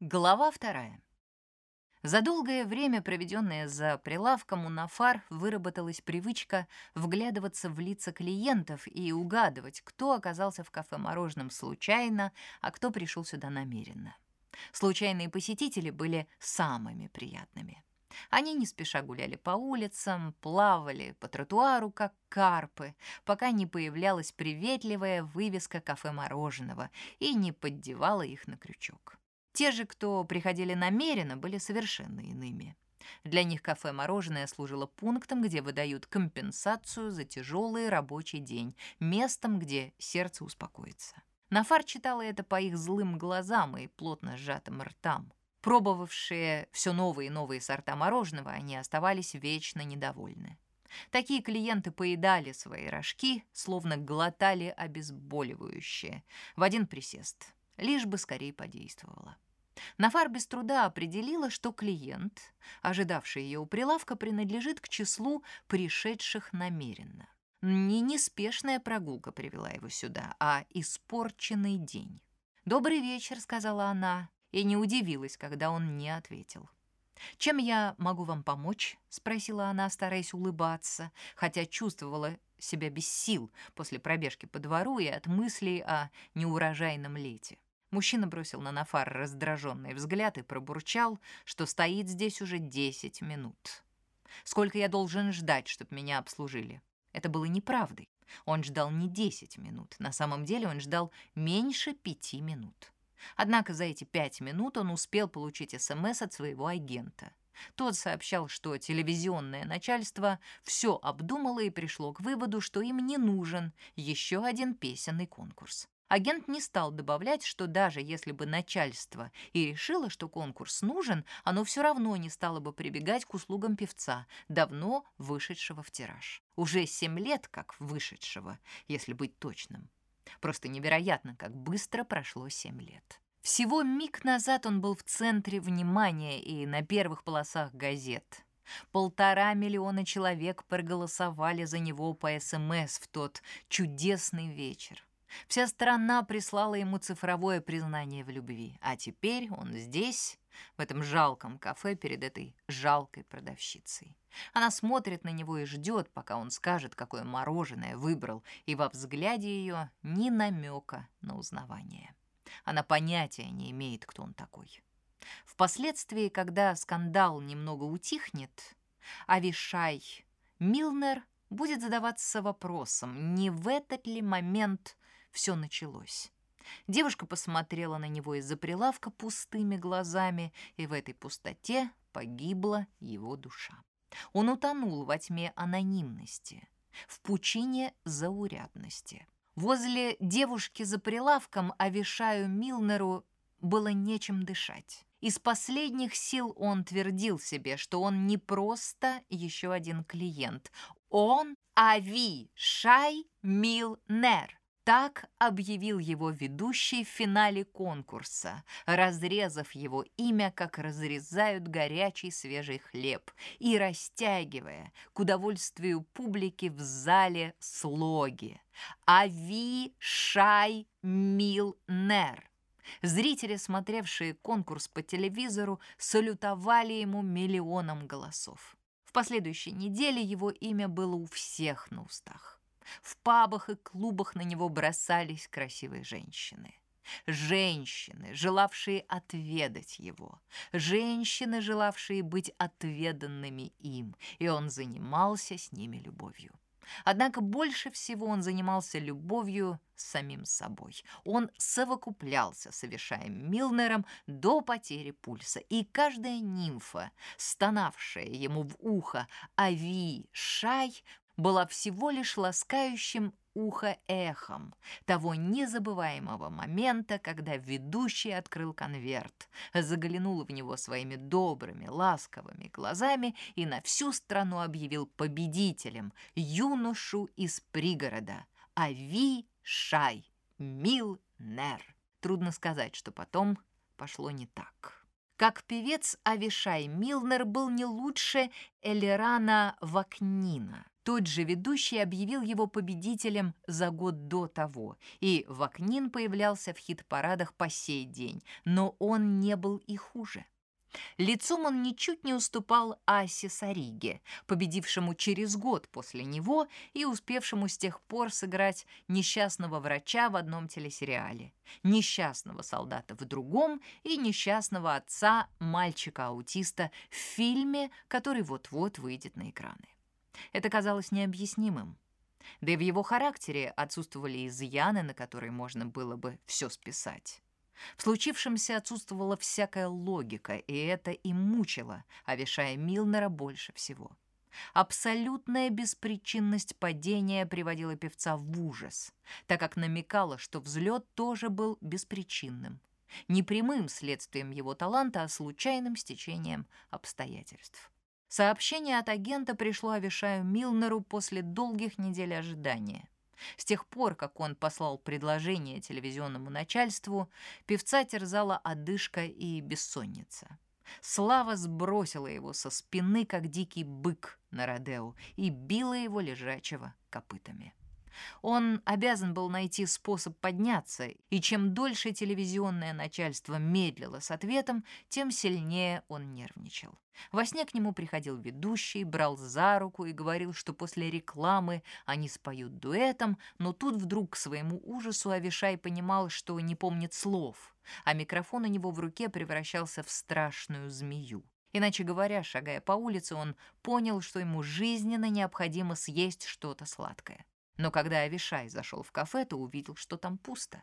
Глава вторая. За долгое время, проведенное за прилавком, у Нафар выработалась привычка вглядываться в лица клиентов и угадывать, кто оказался в кафе мороженым случайно, а кто пришел сюда намеренно. Случайные посетители были самыми приятными. Они не спеша гуляли по улицам, плавали по тротуару, как карпы, пока не появлялась приветливая вывеска кафе мороженого и не поддевала их на крючок. Те же, кто приходили намеренно, были совершенно иными. Для них кафе-мороженое служило пунктом, где выдают компенсацию за тяжелый рабочий день, местом, где сердце успокоится. Нафар читала это по их злым глазам и плотно сжатым ртам. Пробовавшие все новые и новые сорта мороженого, они оставались вечно недовольны. Такие клиенты поедали свои рожки, словно глотали обезболивающее, в один присест, лишь бы скорее подействовало. Нафар без труда определила, что клиент, ожидавший ее у прилавка, принадлежит к числу пришедших намеренно. Не неспешная прогулка привела его сюда, а испорченный день. «Добрый вечер», — сказала она, и не удивилась, когда он не ответил. «Чем я могу вам помочь?» — спросила она, стараясь улыбаться, хотя чувствовала себя без сил после пробежки по двору и от мыслей о неурожайном лете. Мужчина бросил на Нафар раздраженный взгляд и пробурчал, что стоит здесь уже 10 минут. «Сколько я должен ждать, чтобы меня обслужили?» Это было неправдой. Он ждал не 10 минут. На самом деле он ждал меньше пяти минут. Однако за эти пять минут он успел получить СМС от своего агента. Тот сообщал, что телевизионное начальство все обдумало и пришло к выводу, что им не нужен еще один песенный конкурс. Агент не стал добавлять, что даже если бы начальство и решило, что конкурс нужен, оно все равно не стало бы прибегать к услугам певца, давно вышедшего в тираж. Уже семь лет как вышедшего, если быть точным. Просто невероятно, как быстро прошло семь лет. Всего миг назад он был в центре внимания и на первых полосах газет. Полтора миллиона человек проголосовали за него по СМС в тот чудесный вечер. Вся страна прислала ему цифровое признание в любви. А теперь он здесь, в этом жалком кафе перед этой жалкой продавщицей. Она смотрит на него и ждет, пока он скажет, какое мороженое выбрал, и во взгляде ее ни намека на узнавание. Она понятия не имеет, кто он такой. Впоследствии, когда скандал немного утихнет, Авишай Милнер будет задаваться вопросом, не в этот ли момент все началось. Девушка посмотрела на него из-за прилавка пустыми глазами, и в этой пустоте погибла его душа. Он утонул во тьме анонимности, в пучине заурядности. Возле девушки за прилавком Авишаю Милнеру было нечем дышать. Из последних сил он твердил себе, что он не просто еще один клиент. Он Ави Шай Милнер, так объявил его ведущий в финале конкурса, разрезав его имя, как разрезают горячий свежий хлеб, и растягивая к удовольствию публики в зале слоги «Ави Шай Мил Нер». Зрители, смотревшие конкурс по телевизору, салютовали ему миллионом голосов. В последующей неделе его имя было у всех на устах. В пабах и клубах на него бросались красивые женщины. Женщины, желавшие отведать его. Женщины, желавшие быть отведанными им. И он занимался с ними любовью. Однако больше всего он занимался любовью с самим собой. Он совокуплялся с Авишаем Милнером до потери пульса, и каждая нимфа, стонавшая ему в ухо «Ави, Шай», была всего лишь ласкающим ухо эхом того незабываемого момента, когда ведущий открыл конверт, заглянул в него своими добрыми, ласковыми глазами и на всю страну объявил победителем юношу из пригорода Ави Шай Милнер. Трудно сказать, что потом пошло не так. Как певец Авишай Милнер был не лучше Элерана Вакнина. Тот же ведущий объявил его победителем за год до того, и Вакнин появлялся в хит-парадах по сей день, но он не был и хуже. Лицом он ничуть не уступал Асе Сариге, победившему через год после него и успевшему с тех пор сыграть несчастного врача в одном телесериале, несчастного солдата в другом и несчастного отца мальчика-аутиста в фильме, который вот-вот выйдет на экраны. Это казалось необъяснимым. Да и в его характере отсутствовали изъяны, на которые можно было бы все списать. В случившемся отсутствовала всякая логика, и это и мучило Авишая Милнера больше всего. Абсолютная беспричинность падения приводила певца в ужас, так как намекала, что взлет тоже был беспричинным, не прямым следствием его таланта, а случайным стечением обстоятельств. Сообщение от агента пришло Авишаю Милнеру после долгих недель ожидания. С тех пор, как он послал предложение телевизионному начальству, певца терзала одышка и бессонница. Слава сбросила его со спины, как дикий бык на Родео, и била его лежачего копытами. Он обязан был найти способ подняться, и чем дольше телевизионное начальство медлило с ответом, тем сильнее он нервничал. Во сне к нему приходил ведущий, брал за руку и говорил, что после рекламы они споют дуэтом, но тут вдруг к своему ужасу Авишай понимал, что не помнит слов, а микрофон у него в руке превращался в страшную змею. Иначе говоря, шагая по улице, он понял, что ему жизненно необходимо съесть что-то сладкое. Но когда Авишай зашел в кафе, то увидел, что там пусто.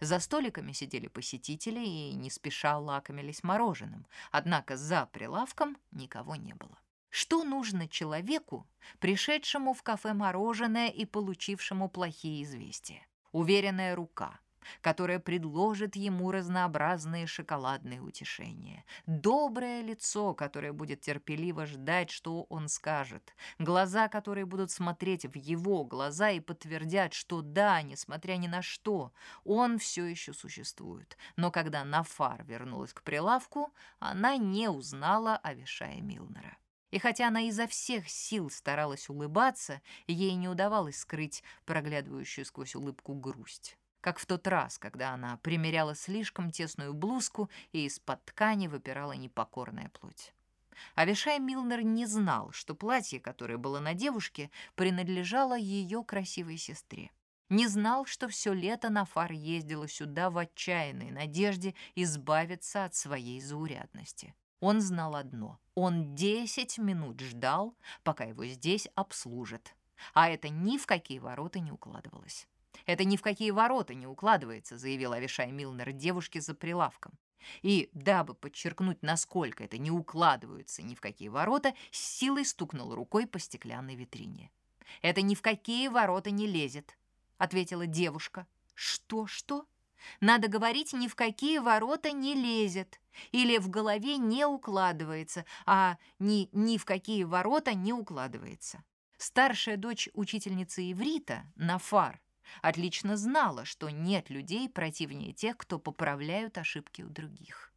За столиками сидели посетители и не спеша лакомились мороженым, однако за прилавком никого не было. Что нужно человеку, пришедшему в кафе мороженое и получившему плохие известия? Уверенная рука, которое предложит ему разнообразные шоколадные утешения. Доброе лицо, которое будет терпеливо ждать, что он скажет. Глаза, которые будут смотреть в его глаза и подтвердят, что да, несмотря ни на что, он все еще существует. Но когда Нафар вернулась к прилавку, она не узнала Авишая Милнера. И хотя она изо всех сил старалась улыбаться, ей не удавалось скрыть проглядывающую сквозь улыбку грусть как в тот раз, когда она примеряла слишком тесную блузку и из-под ткани выпирала непокорная плоть. Авишай Милнер не знал, что платье, которое было на девушке, принадлежало ее красивой сестре. Не знал, что все лето Нафар ездила сюда в отчаянной надежде избавиться от своей заурядности. Он знал одно — он десять минут ждал, пока его здесь обслужат. А это ни в какие ворота не укладывалось. «Это ни в какие ворота не укладывается», — заявил Авишай Милнер девушке за прилавком. И, дабы подчеркнуть, насколько это не укладывается ни в какие ворота, с силой стукнул рукой по стеклянной витрине. «Это ни в какие ворота не лезет», — ответила девушка. «Что, что?» Надо говорить, ни в какие ворота не лезет. Или в голове не укладывается, а ни, ни в какие ворота не укладывается. Старшая дочь учительницы иврита, Нафар, отлично знала, что нет людей противнее тех, кто поправляют ошибки у других.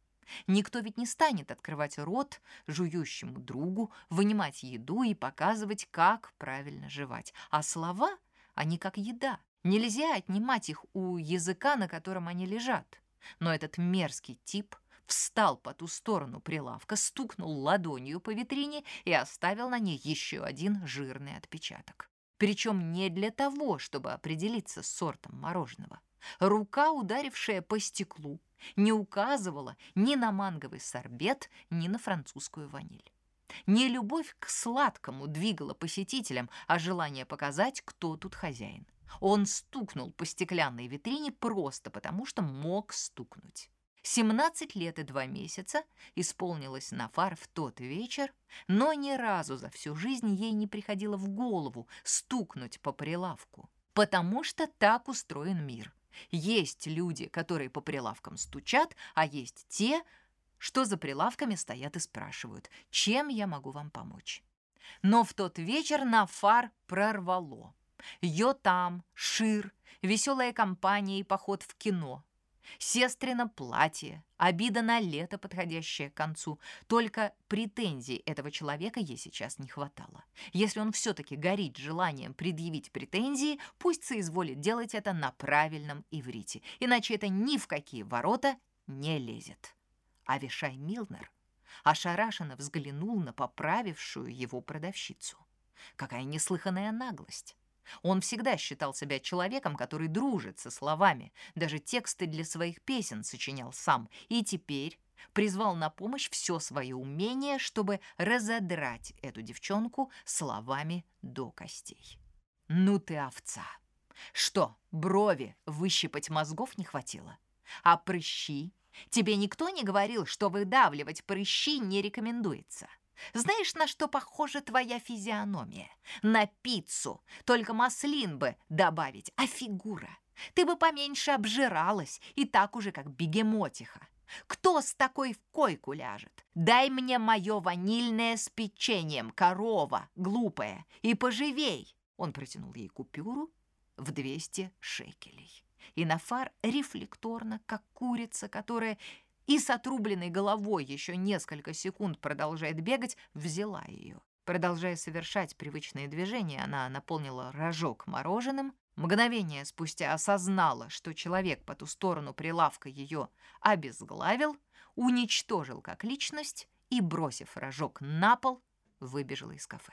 Никто ведь не станет открывать рот жующему другу, вынимать еду и показывать, как правильно жевать. А слова, они как еда. Нельзя отнимать их у языка, на котором они лежат. Но этот мерзкий тип встал по ту сторону прилавка, стукнул ладонью по витрине и оставил на ней еще один жирный отпечаток. Причем не для того, чтобы определиться с сортом мороженого. Рука, ударившая по стеклу, не указывала ни на манговый сорбет, ни на французскую ваниль. Не любовь к сладкому двигала посетителям, а желание показать, кто тут хозяин. Он стукнул по стеклянной витрине просто потому, что мог стукнуть. 17 лет и 2 месяца исполнилось Нафар в тот вечер, но ни разу за всю жизнь ей не приходило в голову стукнуть по прилавку, потому что так устроен мир. Есть люди, которые по прилавкам стучат, а есть те, что за прилавками стоят и спрашивают, чем я могу вам помочь. Но в тот вечер Нафар прорвало. Йотам, Шир, веселая компания и поход в кино – Сестрина платье, обида на лето, подходящее к концу. Только претензий этого человека ей сейчас не хватало. Если он все-таки горит желанием предъявить претензии, пусть соизволит делать это на правильном иврите, иначе это ни в какие ворота не лезет. А Вишай Милнер ошарашенно взглянул на поправившую его продавщицу. Какая неслыханная наглость! Он всегда считал себя человеком, который дружит со словами, даже тексты для своих песен сочинял сам, и теперь призвал на помощь все свое умение, чтобы разодрать эту девчонку словами до костей. «Ну ты овца! Что, брови выщипать мозгов не хватило? А прыщи? Тебе никто не говорил, что выдавливать прыщи не рекомендуется?» Знаешь, на что похожа твоя физиономия? На пиццу. Только маслин бы добавить, а фигура. Ты бы поменьше обжиралась, и так уже как бегемотиха. Кто с такой в койку ляжет? Дай мне мое ванильное с печеньем, корова, глупая, и поживей. Он протянул ей купюру в 200 шекелей. И Нафар рефлекторно, как курица, которая и с отрубленной головой еще несколько секунд продолжает бегать, взяла ее. Продолжая совершать привычные движения, она наполнила рожок мороженым, мгновение спустя осознала, что человек по ту сторону прилавка ее обезглавил, уничтожил как личность и, бросив рожок на пол, выбежала из кафе.